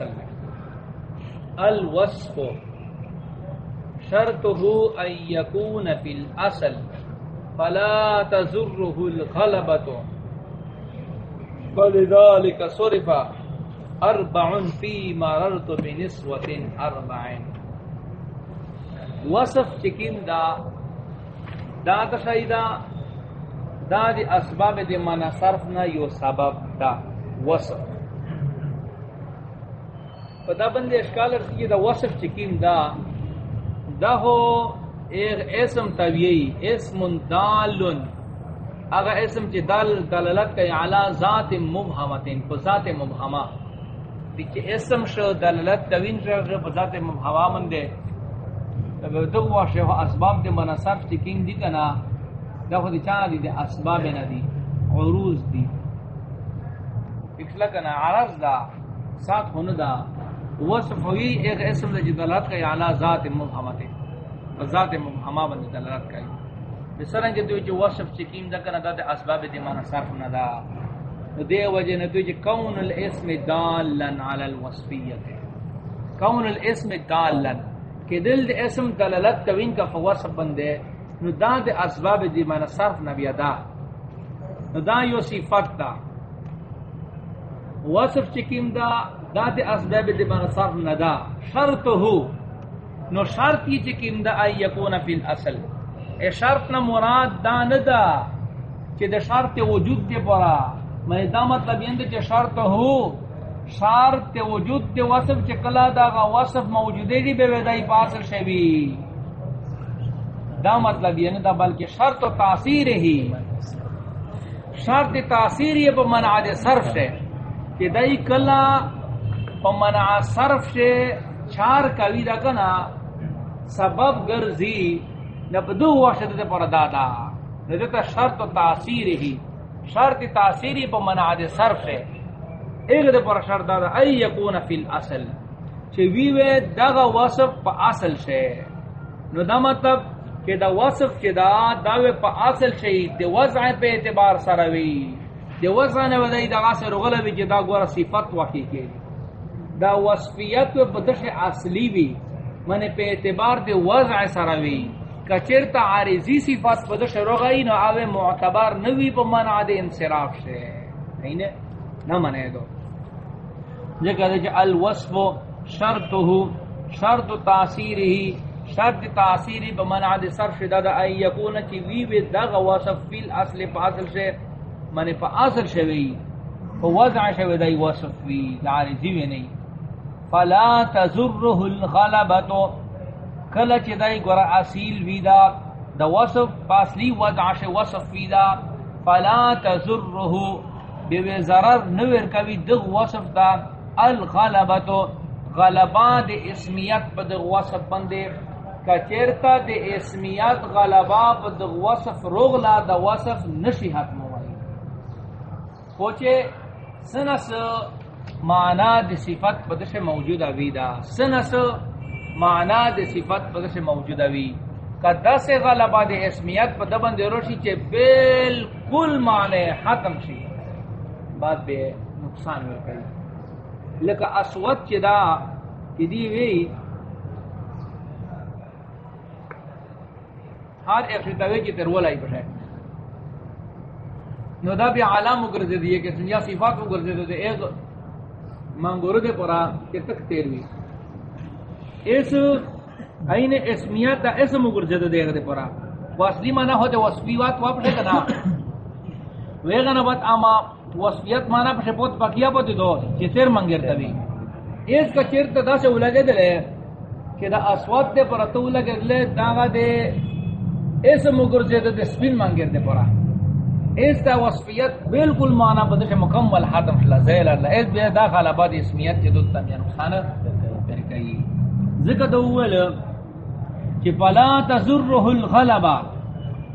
اصل میں الوصف. شرطه ان يكون في الاصل فلا تزره الغلبة. فلذلك صرف اربع في مررت بنسوة اربع وصف چکیم دا. دا تشایدہ دا. دی اسباب دی مانا صرف نا یو سبب دا. وصف. پتا بندی اشکال ارسی دا وصف چکیم دا دا ہو ایک اسم طبیعی اسم دالن. اگر اسم چی دل دلالت کئی علا ذات مبہمتین پا ذات مبہمہ دیکھ اسم شو دلالت دوین شو پا ذات مبہمہ من دے دو واشے ہو اسباب دے منا صرف چکیم دی کنا دا خود چانا دی دے اسباب نا دی عروض دی اکلکنا عرض دا ساتھ ہون دا. وصف ہوئی ایک اسم دا جدالت کا اعلی ذات مبہمت ہے ذات مبہمہ بند دلالت کا بسرنگ تو جو وصف چکیم دا کنا دا دے اسباب دی مانا صرف نا دا۔ دے وجہ نتو جو کون الاسم دالن علی الوصفیت۔ کون الاسم دالن؟ کہ دل دے اسم دلالت کوین کا فوصف بندے، نو دا دے اسباب دی مانا صرف نبی دا۔ نو دا یو صفت دا۔ وصف چکیم دا دا اسباب دی مانا صرف ندا. شرط ہو. نو شرط یہ چکیم دا آئی یکونا فی الاصل. اے شرط نا مراد دا ندا چی دا شرط وجود دے پورا. میں دا مطلب یند چی شرط ہو. شرط وجود دے وصف چی کلا دا غا وصف موجودے دی بے ویدائی پاسل شبی دا مطلب یہ نہیں دا بلکہ شرط و تاثیر ہی. شرط تاثیر یہ پا منع دے صرف سے کہ دائی کلا پا منع صرف سے چار کوی دا کنا، سبب گرزی نبدو واشد دے پر دادا. ندتا شرط و تاثیر ہی. شرط تاثیری پا منع دے صرف سے ایک دے پر شرط دادا، ای یکون فی الاصل. چھ ویوے داغا وصف پا اصل سے نو دا مطلب کہ دا وصف چی دا داوے پا اصل شئی دی وضع پہ اعتبار سروی دی وضع نے ودائی، دا غاسر غلبی چی دا گورا صفت وحی کے. دا وصفیت و بدش اصلی بھی من پہ اعتبار دی وضع سروی کچرتا عارضی صفت بدش رغائی نو آوے معتبار نوی پا منع دی انصراف سے نہیں نہ منے دو. جگہ دے چی الوصف شرطه شرط تاثیر ہی شرط تاثیری بمنع دے صرف شدہ دا ای یکون چی وی وی دغ وصف فی الاصل پا اصل شے. من پا اصل شوی وضع شوی دای وصف فی لعارضی وی نہیں. فلا تزره الغلبتو کل چی دای گورا اصیل وی دا دا وصف پاسلی وضع شے وصف فی دا. فلا تزره. بیوی ضرر نویر کوی دغ وصف دا الغلبتو غلبان دے اسمیت پا دغ وصف بندے کچرتا دے اسمیت غلبا پا دا وصف رغلا دا وصف نشی حتم ہوئی پوچے سنس معنی دے صفت پا دش موجود ہوئی دا. سنس معنی دے صفت پا دش موجود ہوئی کا دس غلبا دے اسمیت پا دبن دے روشی چے بالکل معنی ختم شی بات بے نقصان میں کئی لکہ اسود چی دا کی دی وی ہر ایک شتاوی کی ترول ترولائی بٹھے نو دا بھی عالم اگرزے دیئے کہ سنیا صفات اگرزے دے ایک منگورو دے پورا کہ تک تیروی اس این اسمیت دا اسم اگرزے دے دے پورا۔ واصلی مانا ہوتے وصفیوات واپٹے کنا ویغن بات آما وصفیت مانا پشے پوت پکیا پوتی دو چی تیر منگر تبی اس کا چیر تا دا سے اولگے دلے کہ دا اسوات دے پر تو اولگے دلے داغا دے اس مگر زید دے سپین منگر دے پورا۔ اس تا وصفیت بالکل مانا بدش مکمل حاتم شلا زیل اللہ۔ اس بے دا غالبات اسمیت چی دو تا خانہ پر کئی۔ ذکر دو اول چی فلا تزرح الغلبہ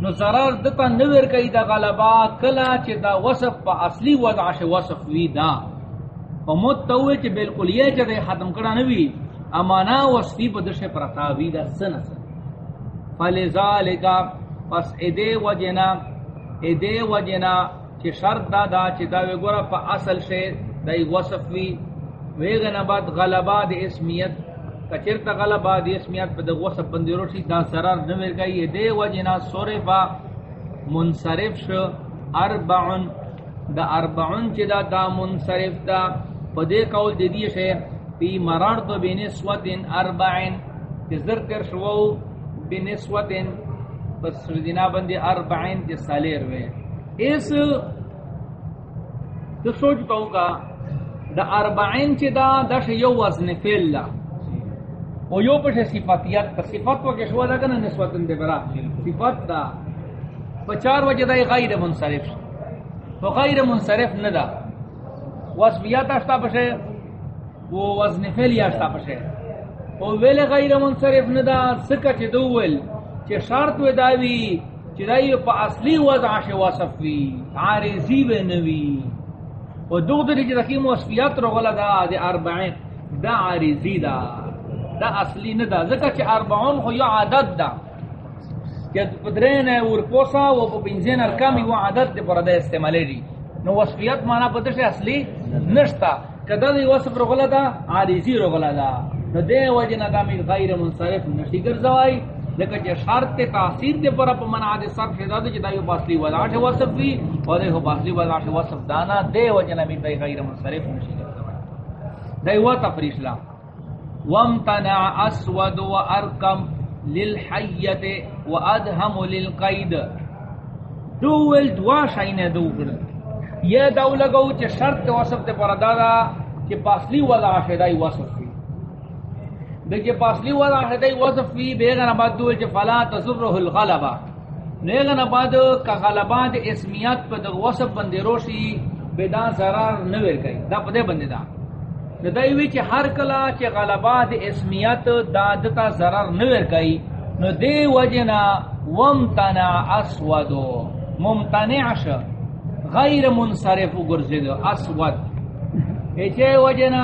نو ضرر دتا نور کئی دا غلبا کلا چی دا وصف پا اصلی وضع شی وصف وی دا۔ پا موت چی بالکل یہ چی دا ختم کرا نوی۔ امانا وصفی پا دش پرتاوی دا سن سن۔ فلذالکا پس ادے وجنا ادے وجنا چی شرط دا دا چی دا وی گورا پا اصل شی دا وصف وی ویغن بعد غلبا د اسمیت کچرتا غلبا د اسمیت په دغه وسب باندې روشي دا سرار نه ورګي دی وجنا صرفا منصرف شو اربعن دا اربعن چې دا دا منصرف دا په دې کول د دې شه پی مرار تو بنسوتن اربعن چې زر تر شوو بنسوتن پس دینا باندې اربعن چې سالیر وې اس تو سوچ پاؤں گا، دا اربعین چی دا دا شی یو وزن فیل لا۔ او یو پش صفاتیات تا صفات وکی شوا دا کنا نسوتن دے برا۔ صفات دا پچار وجہ دا غیر منصرف۔ تو غیر منصرف ندا۔ وصفیات اشتا پشے وہ وزن فیل یا اشتا پشے۔ او ویل غیر منصرف ندا سکا چی دوول چی شرط و داوی چی دایو پا اصلی وضع شی وصف وی. عارضی بے نوی. و دو دری جی دکی وصفیات رو غلا دا دی اربعین. دا عارضی دا. دا اصلی ندا ذکر چی اربعون خو یو عدد دا. کہ پدرین ورپوسا و پنزین ارکامی و عدد دی پر دا استعمالی دی. نو وصفیات مانا پدش اصلی نشتا. کدا دی وصف رو غلا دا عارضی رو غلا دا. نو دے وجہ ندامی غیر منصرف نشی گرزوائی لیکن جے شرط تاثیر دے پر اپ منع دے سب شدا دے جدا یو باصلی وضع ہے وصف بھی، اور دے باصلی وضع ہے وصف دانا دے وجنا می دے غیر منصرف نشی دے و تفریش لا۔ وامتنع اسود و وارقم للحیت وادهم للقید۔ دول دوا شین دو کر یہ دو لگو چ شرط وصف دے پر دادا کہ باصلی وضع ہے دای وصف بھی دیکھئے پاسلی وضع حدی وصف فی بیغن آباد دول چه فلا تزرح الغلبہ۔ نیغن آباد کا غلبات اسمیات پا دغ وصف بندی روشی بیدان ضرار نویر کئی دا پا دے بندی دا ندائیوی چه ہر کلا چه غلبات اسمیات دا دتا ضرار نویر کئی نو دے وجنا ومتنع اسودو ممتنع شا۔ غیر منصرف گرزدو اسود۔ ایچے وجنا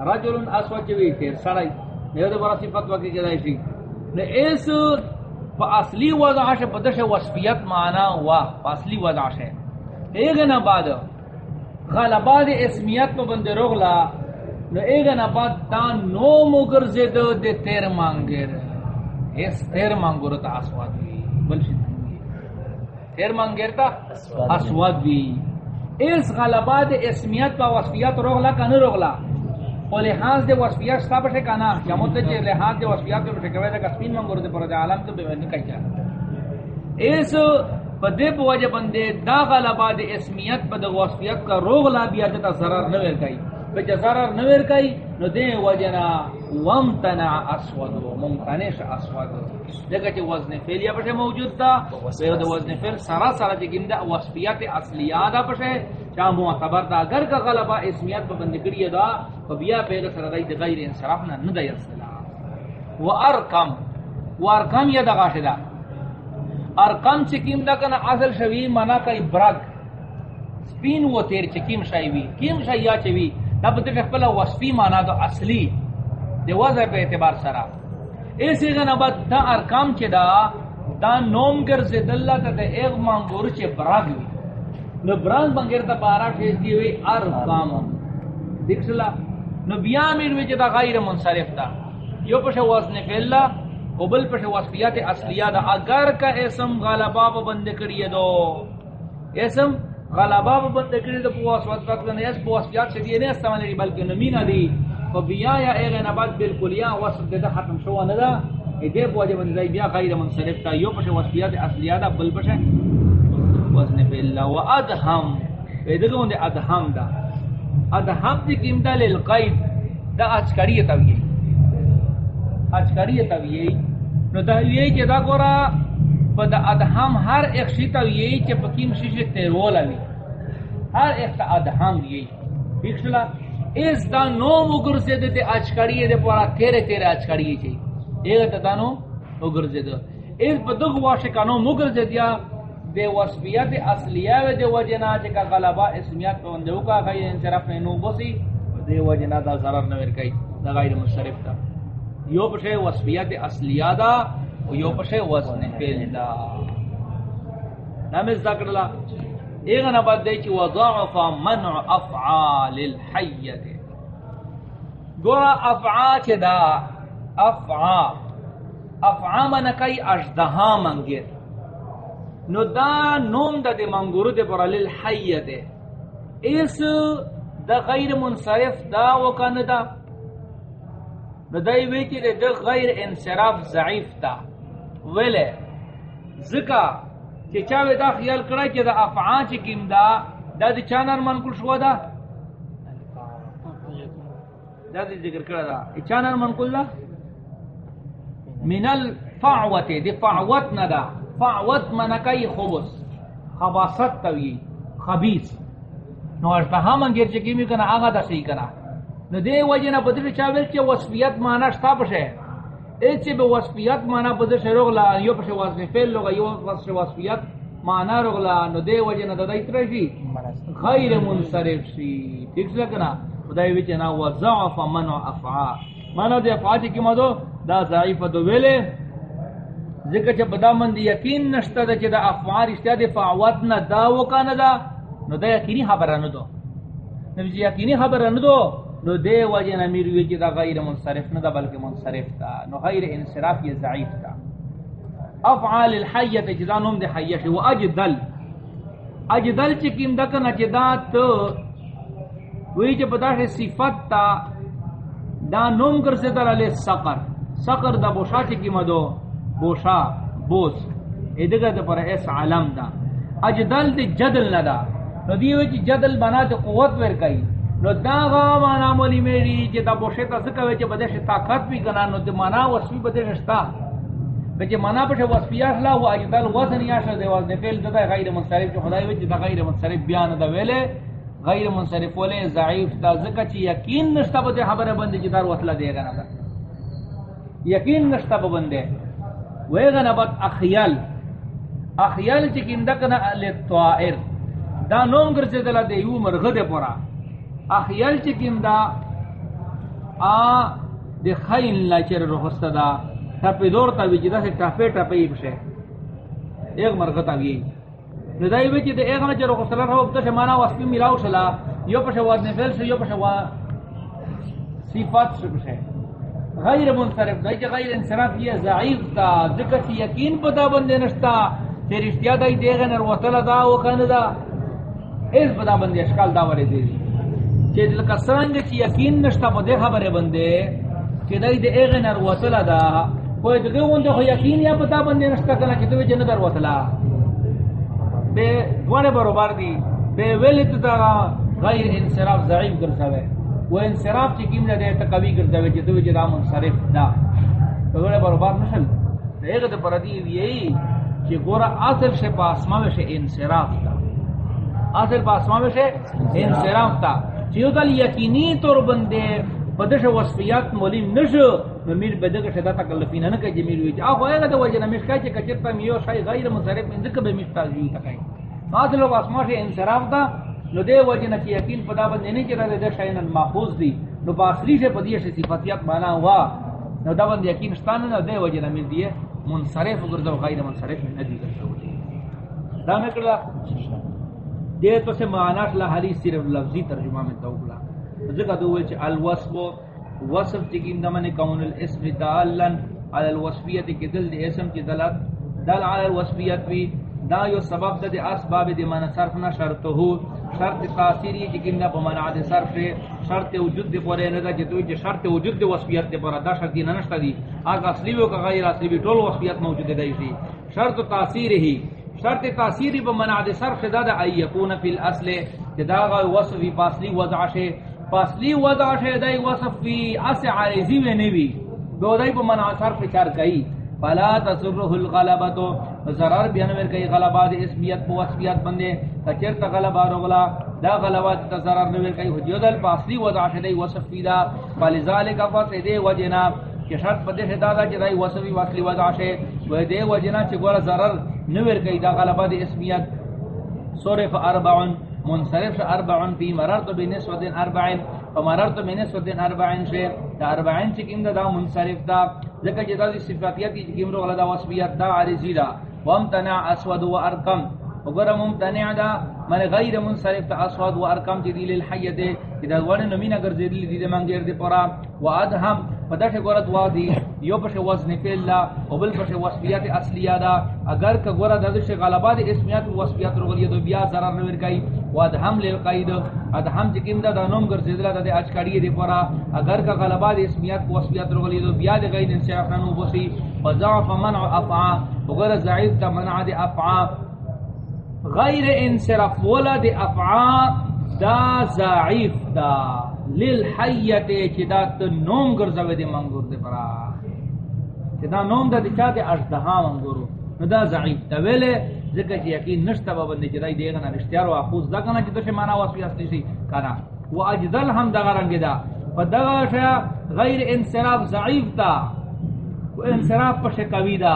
رجل اسود چوی تیر سرائی نیو دے برا صفت وقتی جدائی شی. نے ایس پا اصلی وضع شے بدش وصفیت معنی ہوا پا اصلی وضع شے ایگنا بعد غلبات اسمیت پا بند رغلا نو ایگنا بعد تا نو مگر زید دے تیر مانگر ایس تیر مانگر تا اسود بھی بلشی تیر مانگر تا اسود بھی اس غلبات اسمیت پا وصفیت رغلا کا نو رغلا او لحاظ دے وصفیات ستا بشے کانا جمعت دے لحاظ دے وصفیات دے بشے کوئے دے کسپین منگور دے پر دے عالم تو بے نکای چاہ اس پا دے پا وجہ بندے دا غلبا دے اسمیت پا دے وصفیات کا روغ لا بیا جتا ضرر نویر کئی بچہ ضرر نویر کئی نو دے وجنا ومتنع اسود ممتنش اسود دیکھا چی وزن فیل یا پشے موجود تا ویو دے وزن فیل سرا سرا چی گندہ وصفیات اصلیادا پشے چاہ معتبر دا اگر کا غلبہ اسمیت پا بند کریے دا پا بیا پیغ سر دائی دی غیر انصرافنا ندائی اصلا و ارکم و ارکم یا دا غاشدہ ارکم چکیم دا کنا اصل شوی منا کئی برگ. سپین و تیر چکیم شایوی کیم شایا چوی دا پتر شخپلا وصفی مانا دا اصلی دی وضع پہ اعتبار سرا ایسی غنا بعد دا ارکام چی دا دا نوم گرز دلہ تا دا ایغ مانگور چی براگ وی. نو بران بنگر تا پارا شیز دی وی ارکام دیکھ سلا نو بیا میر وی جدا غیر منصرف تا یو پش وزن فیلا و بل پش وصفیات اصلیہ دا اگر کا اسم غالبا بند کریے دو. اسم غالبا بند کریے دو پواس وصفات کرنے اس پواسفیات سے دیئے نہیں استعمالی بلکہ نمینہ دی و بیا یا ایغ نبات بالکلیا وصف دیتا ختم شو شوا ندا ایدے پواجہ بند دی بیا غیر منصرف تا یو پش وصفیات اصلیہ دا بل پش وزن فیلا و ادہم ایدے گون دے ادہم دا ادہم دی قیمتا للقید دا اچکری تاویے اچکری تاویے نو دا یہ کہ دا گورا فدا ادہم ہر ایک شیطا یہ کہ پکیم شیش تیرولا وی ہر ایک تا ادہم یہ بکشلا اس دا نو مگر سے دے اچکڑی دے پورا تیرے تیرے اچکڑی چی ایک تا دا نو مگر سے دے اس پا دو واشے نو مگر سے دیا دے وصفیت اصلیہ و دے وجنا چکا غلبا اسمیت پہ اندے کا غیر انصرف نو بسی دے وجنا دا ضرر نویر کئی دا غیر مصرف تا یو پشے وصفیت اصلیہ دا و یو پشے وزن فیل دا۔ نامی ذکر اللہ ایک نبات دے چی وضعف منع افعال الحیت۔ گورا افعا چی دا؟ افعا۔ افعا من کئی اجدہا منگر نو دا نوم دا دے منگرو دے پر للحیت اس دا غیر منصرف دا وکان دا. نو دای ویچی دے دا غیر انصراف ضعیف دا. ویلے ذکا کہ چاوے دا خیال کرا کہ دا افعان چی کم دا دا دی چانر من کل شوا دا؟ دا دی ذکر کرا دا. چانر من کل دا؟ من الفعوت دی فعوت ندا فعوت منکای خبس خباست تاوی خبیس نو اشتہا من گیر چکی می کنا آگا دا صحیح نو دے وجہ نا بدر چاویل چی وصفیت مانا شتا پشے ایچے بے وصفیت مانا بدر شے رغلا یو پشے وصف فیل لگا یو پشے وصفیت مانا رغلا نو دے وجہ نا دادا اترا شی غیر منصرف شی ٹھیک سے کنا خدای وچے نا وضعف منع افعا. مانا دے افعا چی کما دو دا ضعیف دو ویلے ذکر چا بدا من دی یقین نشتا دا چا دا افعا رشتہ دے فعوات نا دا وکانا دا نو دا یقینی خبرانو دو نو یقینی خبرانو دو نو دے وجہ نمیر وی چی دا غیر منصرف نہ دا بلکہ منصرف تا نو غیر انصراف یہ ضعیف تا افعال الحیت جدا نوم دے حیش و اجدل اجدل چی کم دکنا چی دا تو وی چی پتا ہے صفت تا دا نوم کر سے علی سقر. سقر دا بوشا چی کم دو بوشا، بوس. ادگا دا پر ایس علم دا اجدل دی جدل ندا نو دیوی چی جدل بنا تے قوت ور کئی نو دا غا مانا مولی میری چی دا بوشی تا سکوی چی بدش طاقت بھی کنا نو دا مانا وصفی بدش شتا بچی مانا پش وصفی اخلا و اجدال وزن یاشا دے وزن فیل دا غیر منصرف. چی خدای وی وچی دا غیر منصرف بیان دا ویلے غیر منصرف ویلے ضعیف دا ذکر چی یقین نشتا بدے حبر بندی چی دار وصلہ دے گا نا یقین نشتا بندے ویگا نا بات اخیال. اخیال چی کندکنا لطائر دا نوم گرچے دلا دے یو مرغد پورا. اخیل چکیم دا آ دی خیل لاچر رخصت دا. ٹپی دور تا ویچی دا سے ٹپی ٹپی بشے ایک مرغت آگئی ندائی ویچی دا ایک نچر رخصت رہا ہوتا سے مانا واسپی ملاو شلا. یو پشے واد نفیل سے یو پشے واد صفات سے بشے غیر منصرف دائی چی غیر انصراف یہ ضعیف تا ذکر چی یقین پتا بندے نشتا تیر اشتیا دائی دیگن روطل دا وکان دا اس پتا بندے اشکال دا ورے دی. کہ دل کا سرنگ چی یقین نشتا پا دے خبر بندے کہ دائی دے اغی نر وطلا دا کوئی دے گوندے خو یقین یا پتا بندے نشتا کنا کہ دوی جن در وطلا بے دوارے بروبار دی بے ویلی تا غیر انصراف ضعیف کر سوے وہ انصراف چی کیم دے تقوی کر سوے چی دوی جدا منصرف دا. دوارے بروبار نشل. دے اغی دے پردی یہی کہ گورا اصل سے پاسماوے سے انصراف دا. اصل په پاسماوے سے انصراف دا. چیو دل یقینی طور بندے پدش وصفیات مولیم نشو میر بدگ شدا تکلفین نہ کہ جمیر وچ ا ہوے گا تو وجہ نہ مشکا چ کچتا میو شای غیر مصرف من ذکر بے مشتا تکای ماذ لو اسما سے انصراف دا نو دے وجہ نہ کہ یقین پدا بندے نہیں چرا دے شای نہ دی. نو باصلی سے پدیش صفاتیات مانا ہوا. نو دا بند یقین ستان نہ دے وجہ نہ مل دی منصرف گردو غیر منصرف نہ دی کرتا دا میں کلا دے تو سے معنی لا حدیث صرف لفظی ترجمہ میں تولا ذکر دو وچ الوصف، وصف تکیم دمن کون الاسم دالا علی الوصفیت کی دل دی اسم کی دلت. دل علی الوصفیت بھی دا یو سبب دے اسباب دی من صرف نہ شرط ہو شرط تاثیری تکیم نہ بمنع دے صرف شرط وجود دے پورے نہ جے تو شرط وجود دے وصفیت دے پر دا شرط نہ نشتا دی. اگا اصلی و غیر اصلی بھی ٹول وصفیت موجود ہے دی. شرط تاثیر ہی شرط تاثیری بمنع دے صرف زیادہ ای یکون فی الاصل دا جدا وصف فاصلی وضع شے فاصلی وضع شے دای وصف فی اس عارضی و نوی دو دای بمنع صرف چار کئی فلا تصرح الغلبۃ. ضرر بیان ور کئی غلبات اسمیت و وصفیت بندے تچر غلبہ رغلا دا غلبات تا ضرر نویر کئی حجیدل پاسلی وضع شدی وصف پیدا فلذالک فسدی وجنا کہ شرط پدے سے دادا چی دائی وصفی واصلی وضع شے و دے وجنا چی گورا ضرر نویر کئی دا غلبات اسمیت. صرف اربعن منصرف اربعن فی مررت بنسوة اربعن فمررت بنسوة اربعن شے، دا اربعن چکم دا دا منصرف دا ذکر جدا دی صفاتیت کی چکم رو غلطا وصفیت دا عرضی دا. وامتنع اسود و ارکم وگر ممتنع دا، من غیر منصرف تا اسود و ارکم دی دیل الحیت کہ دا ونه نمین اگر زیدل دی دے منگیر دی پورا. و ادہم پدش گورت وادی، یو پش وزن پیلا او بل پش وصفیات اصلیہ دا. اگر کا گورا دادش غلبات اسمیات و وصفیات رو غلیہ دو بیا ضرر نور کئی و ادہم للقید ادہم چکم دا دا نوم گر زیدل دا دے اچکڑی دی پورا۔ اگر کا غلبات اسمیات و وصفیات رو غلیہ دو، بیا دے غیر انسیاف ننو بسی و ضعف منع افعا، وگر ضعیف تا منع دی افعا۔ غیر انصرف ولد افعا، دا ضعیف دا۔ للحیت چی دا تو نوم گرزوی دی منگور دی پرا۔ چی دا نوم دا دی چا دی اجدہا منگورو۔ نو دا ضعیف دا ویلے ذکر چی یقین نشتا با بندی چی دا دیگا نا رشتیار و آخوز دا کنا چی دا شی مانا واسوی اصلی شی کنا و اجدل ہم دا غرنگی دا و دا شا غیر انصراف ضعیف دا و انصراف پش قوی دا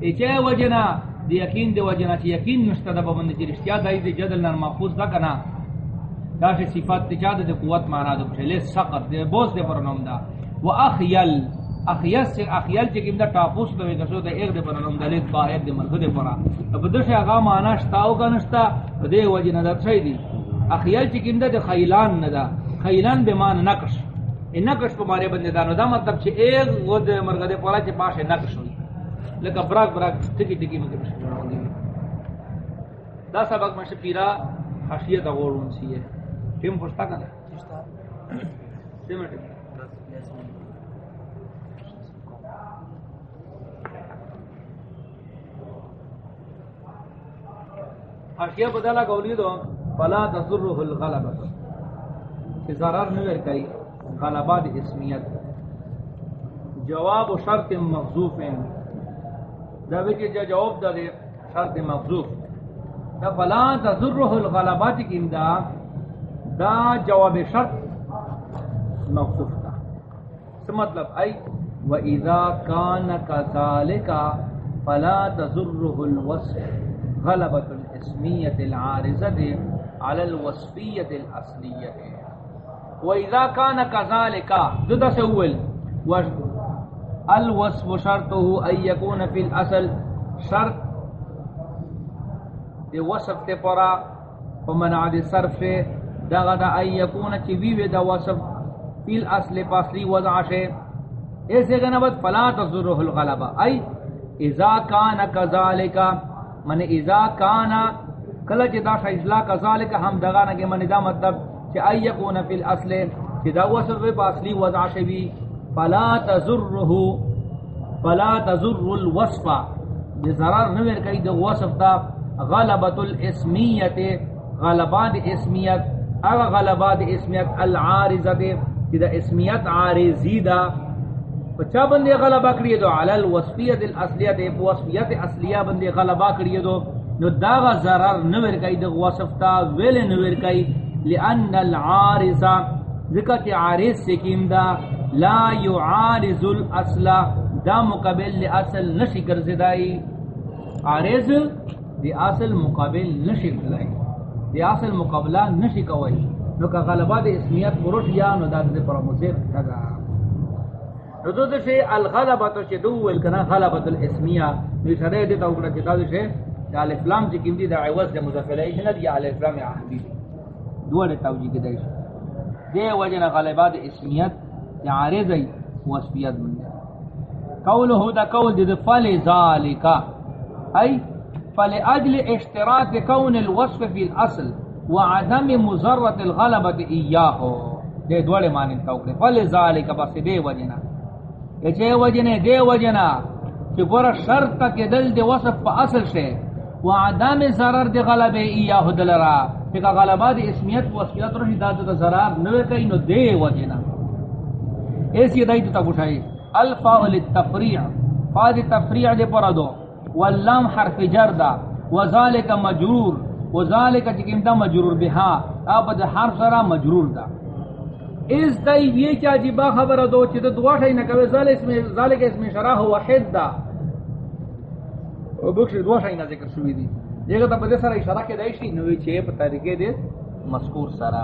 ای وجنا دی یقین دی وجنا چی یقین نشتا دا بابند چی رشتیا دای دی جدل نر محفوظ دا کنا دا شی صفات دی، چا دی قوت مانا دا پشے لی سقط. دی بوز دی پرنوم دا و اخیل. اخیل سے اخیل چی کم دا ٹاپوس دا ویکسو دا ایک دی پرنوم دا لیت باید دی مرخد دی پرا. اب دا شی اغا مانا شتاو کا نشتا دی وجنا دا شای دی. اخیل چی کم دا دی خیلان ندا. خیلان بے مان نقش. این نقش پا مارے بندی دانو دا مطلب چی ایک ود مرخد دی پرا چی پاش نقش ہوئی. لکا براک براک مشکل رہا دی دا سبق مشکل پیرا حشیت اغورون سی ہے ٹیم خوشتا. کنا ٹیم ٹیم حشیت بدلا گولی دو، فلا تضرح الغلبت کہ ضرر نویر کئی غلبات اسمیت جواب شرط مغزوف ہیں. دا وکی جا جواب دا دے، شرط مغزوف دا فلا تذرح الغلبات کی دا؟ دا جواب شرط مغزوف دا. اس مطلب ای وَإِذَا كَانَ كَذَلِكَ فَلَا تَذُرُّهُ الْوَصْفِ غَلَبَةُ. الْإِسْمِيَّةِ الْعَارِزَةِ عَلَى الْوَصْفِيَّةِ الْأَصْلِيَّةِ. وَإِذَا كَانَ كَذَلِكَ دو دا سے اول الوصف شرطه ان يكون في الاصل شرط. دی وصف تے پرا ومنع دی صرف سے دغه دا ان يكون چی وی وی دا وصف في الاصل پاسلی وضع شے. ایسے گنبت فلا تضره الغلبہ ای، اذا كان كذلك من اذا كان کلا چی دا شایزلا كذلك ہم دغه نہ من دا مطلب چی ان يكون في الاصل چی دا وصف پاسلی وضع شے بھی فلا تزره فلا تزر الوصف. بزرار نویر کئی دو وصف دا غلبت الاسمیت غلبات اسمیت. اغا غلبات اسمیت العارضت کہ دا اسمیت عارضی دا پچا بندے غلبہ کریے دو؟ علی الوصفیت الاصلیت وصفیت اصلیہ بندے غلبہ کریے دو. نو داغا ضرر نویر کئی دو وصف تا ویل نویر کئی. لئن العارضہ ذکر کہ عارض سکیم دا. لا يعارض الاصل، دا مقابل لی نشی کرزدائی عارض دی اصل مقابل نشی کرزدائی دی اصل مقابلہ نشی کوئی. نو کا غلبہ دی اسمیت پروش یا نو دا دی پر مزید تگا دو دو شے الغلبہ تو شے دو ویلکنا غلبہ الاسمیہ. نو شرے دیتا اکڑا چتا دو شے یا الافلام چی کم دی دا عوض دی مزفلہ ایشند یا الافلام عہبی دو دی توجی کی دیش دے وجن غلبہ دی اسمیت یا ای وصفیت من دی قوله دا قول دی فل ذالک. ای فل اجل اشتراط کون الوصف فی الاصل وعدم مزرت الغلبة ایاہو. دے دوڑے معنی توقع فل ذالک بس دے وجنا اچھے وجنے دے وجنا کہ برا شرط کے دل دے وصف پا اصل شے وعدم ضرر دے غلبة ایاہو دلرا کہ غلبہ دے اسمیت و اسمیت رشی دادو دا ضرار نوے کئی نو دے وجنا ایسی دائی تو تا گوشائی الفا للتفریع فا دی تفریع دی پردو واللام حرف جردا وذالک مجرور وذالک چکم دا مجرور بها اب د حرف سره مجرور دا۔ اس دای وی چا جی با خبر دو چې د دوا شي نه کوي ذال اسم ذالک اسم شرح واحد دا او بخش دوا شي نه ذکر شوی دی دغه ته په دې سره اشاره کې دی شي نو چې په طریقې دې مذکور سره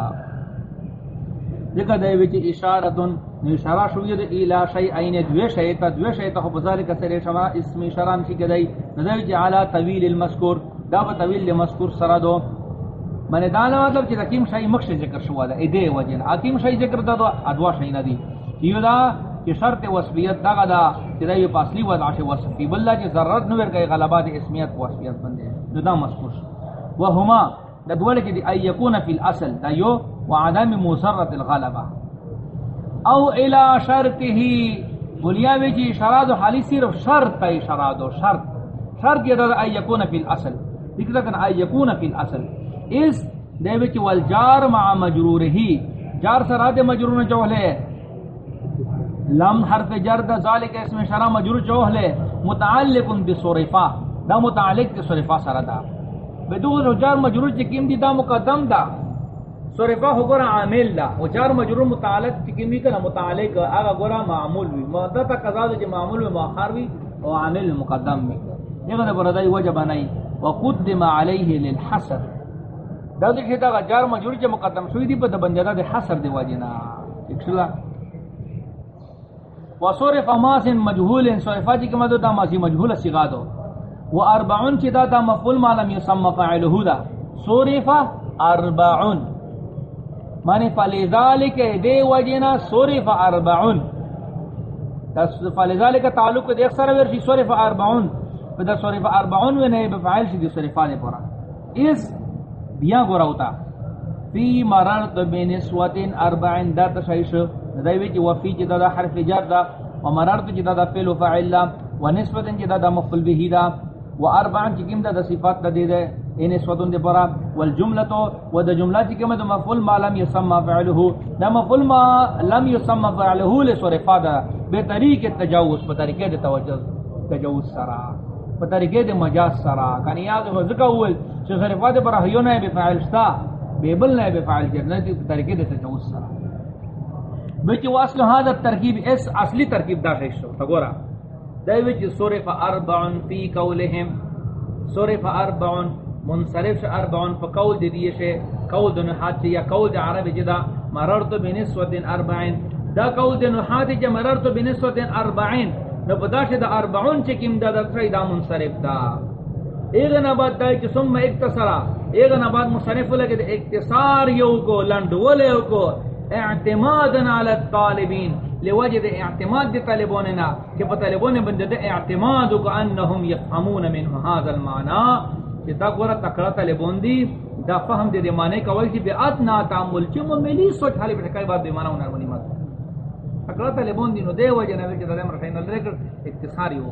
دغه دای وی چې اشاره دن نو اشاره شوی دی الی شی عین دوی شی ته دوی شی ته په ذالک سره شما اسم شران شي کدی نو دای چې علی طویل المذکور. دا په طویل المذکور سره دو. منه دا نه مطلب چې حکیم شای مخش ذکر شو دا اې دې وجه حکیم شای ذکر دا ادوا شای نه دی یو دا چې شرط وصفیت دا دا چې دا یو پاسلی وضع شی وصفی بل چې ضرورت نو ورګي غلبات اسمیت او وصفیت باندې. دا مذکور وهما دا دوله کې دی ای یکون فی الاصل، دا یو وعدم مسرت الغلبه. او الى شرطه، بولیا وی چې شراد حالی صرف شرط ای شراد و شرط. شرط یہ دا ای یکون فی الاصل. ذکر کنا ای یکون فی الاصل. اس دے وچ والجار مع مجرور ہی جار سراد مجرور چوہلے. لم حرف جر دا ذالک اسم شرع مجرور چوہلے. متعلق بصرفا دا متعلق بصرفا سردا بدون جار مجرور چکیم دی دا مقدم دا. صرفا ہو گورا عامل دا. و جار مجرور متعلق چکیم دی کنا متعلق. آگا گورا معمول وی. مدتا قضا دا جی معمول وی مؤخر وی و عامل مقدم وی. یہ دا بردائی وجہ بنائی. وقدم علیہ للحسر دا دې دا جار مجرور چې مقدم شوی دی، په د بندګا د حسر دی واجنا اکسلا وصرف ماس مجهول صرفات جی کی مدد دا ماسی مجهول صيغه دو. و 40 چې دا دا مفعول ما لم يسمى فاعله دا. صرف 40 معنی فلذلك دی وجنا صرف 40 فلذلك تعلق د اکثر ورشي صرف 40 په دا صرف 40 و نه به فاعل شي د صرفانه پورا. اس بیا گورا ہوتا. فی مررت بین سواتین اربعین دا تشایش. ندائیوی چی وفی چی دا, دا حرف جار دا. و مررت چی دا دا فیل و فعل دا. و نسبتن چی دا دا مفل بہی دا. و اربعین چی کم دا دا صفات دا دے دے. این نسبتن دے پرا والجملتو و دا جملہ چی کم دا مفل ما لم یسمى فعلہو. دا مفل ما لم یسمى فعلہو لے صرفا دا. بے طریق تجاوز پا طریقے دے توجہ. تجاوز سرا. پا طریقے دے مجاز سرا کانی یاد ہو ذکا ہوئے چھ صرفات پر ہیو نہ بے فاعل شتا بے بل نہ بے فاعل کرنا دی طریقے دے تجاوز سرا بچ واصل هذا الترکیب اس اصلی ترکیب دا ہے شو تگورا دای وچ صرف اربع فی قولهم، صرف اربع منصرف اربع فقول دی دی شے قول دن حات یا قول دی عربی جدا مررت بنسوت اربعین. دا قول دن حات جا مررت بنسوت اربعین. نو پدا شے دا اربعون چکم دا دا دا منصرف دا ایغن آباد دائی چی سم اکتصرا ایغن آباد مصنف لگے دے اکتصار یو کو لندولے یو کو. اعتمادن علی الطالبین. لوجہ دے اعتماد دے طالبوننا کہ پا طالبون بندے دے اعتماد کو انہم یفہمون من هذا المعنی. کہ دا گورا تکڑا طالبون دی دا فهم دے دے معنی کوئی چی بے اتنا تعمل چی مملی سوچ حالی بٹھکائی بات بے معنی ہونا منی مات تکڑا طالبون دی نو دے وجہ نوی چی دا دے مرخین اللہ لے کر اکتصار یو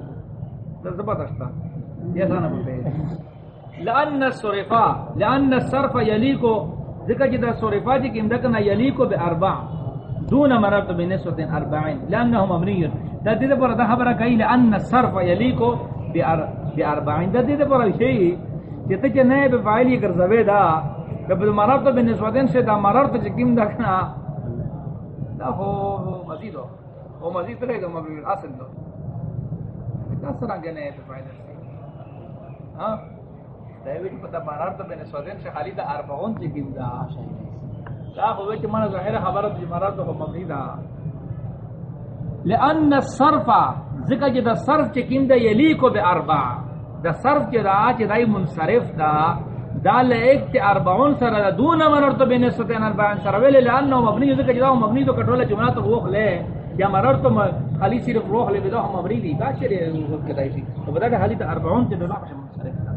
دا زبادشتا لأن الصرفا لأن الصرف يليكو ذكر جدا صرفا جي كم دكنا يليكو بأربع دون مرات بنسوة أربعين لأنه مبني دا دي پر دا خبر کئی لأن الصرف یلیکو يليكو بأربعين دا دي پر شيء جتا چه نئے بفعلی کر زوے دا کبھل مرات بنسوة سے دا مرات جي كم دكنا دا ہو مزید ہو۔ وہ مزید رہے گا مبنی اصل دو۔ دا سرانگے نئے بفعلی ہاں؟ دایوی پتہ بارار تو بین سودین سے خالی دا اربعون چی کیم دا دا ہوئے چی مانا ظاہر خبرت جی مرار تو مبنی دا لأن الصرف ذکر جی دا صرف چی کیم دا یلیکو بے اربع دا صرف چی دا چی دای منصرف دا۔ دا ایک تی اربعون سر دون مرار تو بین سودین اربعون سر ویلے مبنی ذکر جی مبنی تو کٹولا چی منا تو ووخ لے یا مرار تو خالی صرف روح لے بدا مبنی دی. دا چی لے روح کدائی تو بدا کہ دا اربعون چی دا منصرف